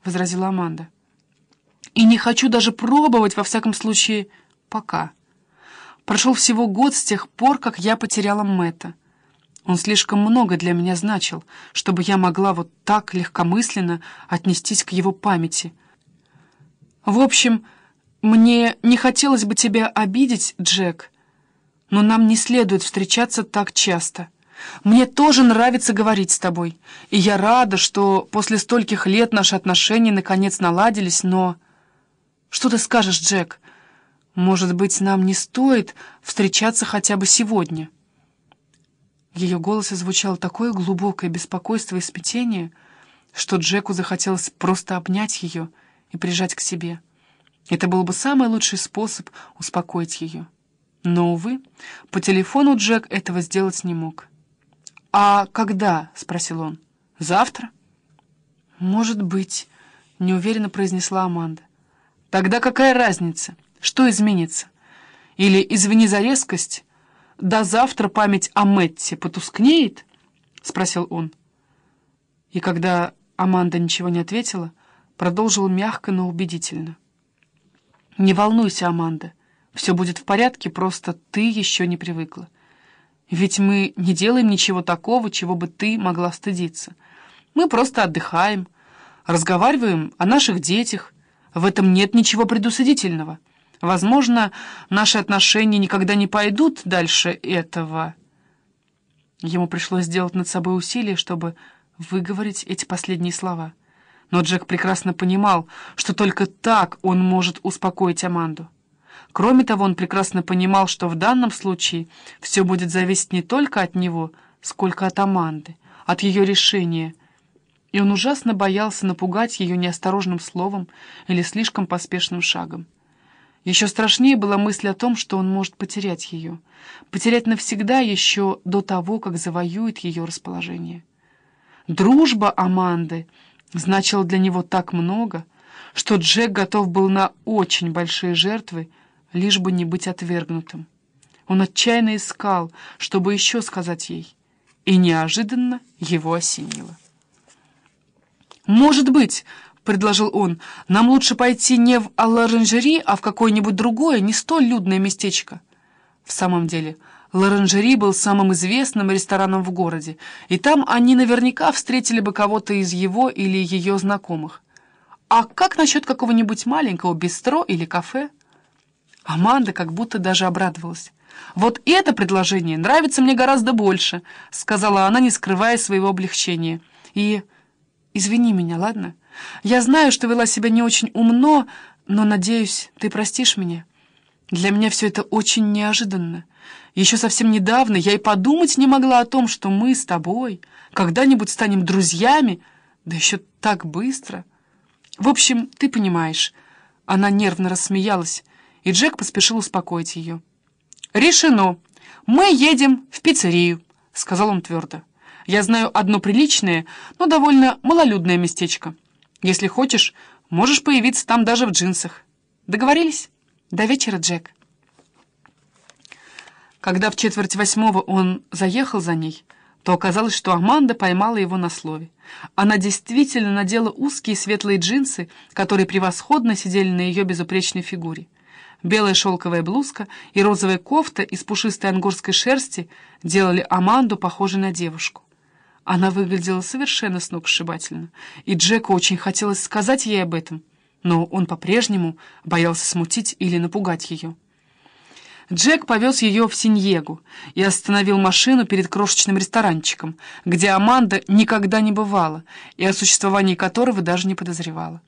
— возразила Аманда. «И не хочу даже пробовать, во всяком случае, пока. Прошел всего год с тех пор, как я потеряла Мэтта. Он слишком много для меня значил, чтобы я могла вот так легкомысленно отнестись к его памяти. В общем, мне не хотелось бы тебя обидеть, Джек, но нам не следует встречаться так часто». Мне тоже нравится говорить с тобой, и я рада, что после стольких лет наши отношения наконец наладились, но... Что ты скажешь, Джек? Может быть, нам не стоит встречаться хотя бы сегодня?» В ее голосе звучало такое глубокое беспокойство и смятение, что Джеку захотелось просто обнять ее и прижать к себе. Это был бы самый лучший способ успокоить ее. Но, увы, по телефону Джек этого сделать не мог. «А когда?» — спросил он. «Завтра?» «Может быть», — неуверенно произнесла Аманда. «Тогда какая разница? Что изменится? Или, извини за резкость, до завтра память о Мэтте потускнеет?» — спросил он. И когда Аманда ничего не ответила, продолжил мягко, но убедительно. «Не волнуйся, Аманда, все будет в порядке, просто ты еще не привыкла». Ведь мы не делаем ничего такого, чего бы ты могла стыдиться. Мы просто отдыхаем, разговариваем о наших детях. В этом нет ничего предусудительного. Возможно, наши отношения никогда не пойдут дальше этого. Ему пришлось сделать над собой усилие, чтобы выговорить эти последние слова. Но Джек прекрасно понимал, что только так он может успокоить Аманду. Кроме того, он прекрасно понимал, что в данном случае все будет зависеть не только от него, сколько от Аманды, от ее решения. И он ужасно боялся напугать ее неосторожным словом или слишком поспешным шагом. Еще страшнее была мысль о том, что он может потерять ее. Потерять навсегда еще до того, как завоюет ее расположение. Дружба Аманды значила для него так много, что Джек готов был на очень большие жертвы, лишь бы не быть отвергнутым. Он отчаянно искал, чтобы еще сказать ей, и неожиданно его осенило. «Может быть», — предложил он, — «нам лучше пойти не в Лоранжери, а в какое-нибудь другое, не столь людное местечко». В самом деле, Лоранжери был самым известным рестораном в городе, и там они наверняка встретили бы кого-то из его или ее знакомых. А как насчет какого-нибудь маленького бистро или кафе? Аманда как будто даже обрадовалась. «Вот это предложение нравится мне гораздо больше», — сказала она, не скрывая своего облегчения. «И извини меня, ладно? Я знаю, что вела себя не очень умно, но, надеюсь, ты простишь меня. Для меня все это очень неожиданно. Еще совсем недавно я и подумать не могла о том, что мы с тобой когда-нибудь станем друзьями, да еще так быстро. В общем, ты понимаешь». Она нервно рассмеялась и Джек поспешил успокоить ее. «Решено. Мы едем в пиццерию», — сказал он твердо. «Я знаю одно приличное, но довольно малолюдное местечко. Если хочешь, можешь появиться там даже в джинсах. Договорились? До вечера, Джек». Когда в четверть восьмого он заехал за ней, то оказалось, что Аманда поймала его на слове. Она действительно надела узкие светлые джинсы, которые превосходно сидели на ее безупречной фигуре. Белая шелковая блузка и розовая кофта из пушистой ангорской шерсти делали Аманду похожей на девушку. Она выглядела совершенно сногсшибательно, и Джеку очень хотелось сказать ей об этом, но он по-прежнему боялся смутить или напугать ее. Джек повез ее в Синьегу и остановил машину перед крошечным ресторанчиком, где Аманда никогда не бывала и о существовании которого даже не подозревала.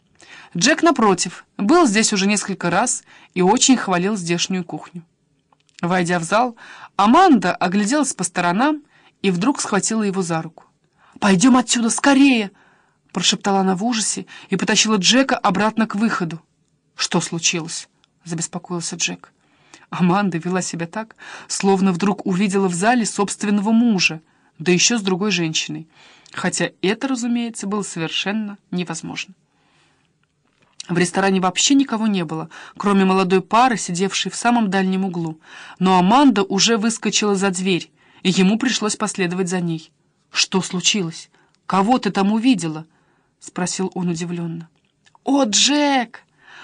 Джек, напротив, был здесь уже несколько раз и очень хвалил здешнюю кухню. Войдя в зал, Аманда огляделась по сторонам и вдруг схватила его за руку. «Пойдем отсюда, скорее!» — прошептала она в ужасе и потащила Джека обратно к выходу. «Что случилось?» — забеспокоился Джек. Аманда вела себя так, словно вдруг увидела в зале собственного мужа, да еще с другой женщиной, хотя это, разумеется, было совершенно невозможно. В ресторане вообще никого не было, кроме молодой пары, сидевшей в самом дальнем углу. Но Аманда уже выскочила за дверь, и ему пришлось последовать за ней. «Что случилось? Кого ты там увидела?» — спросил он удивленно. «О, Джек!»